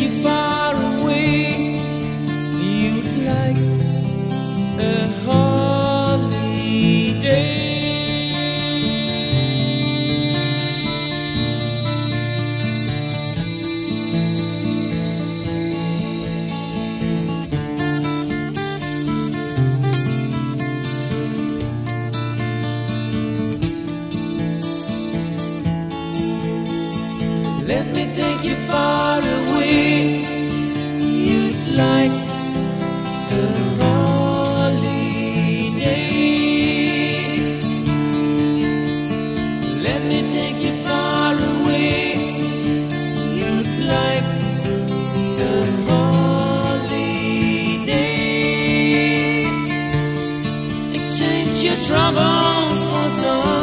you far away. You'd like a holiday. Let me take you far away. You'd like a holiday. Let me take you far away. You'd like holiday. Exchange your troubles for some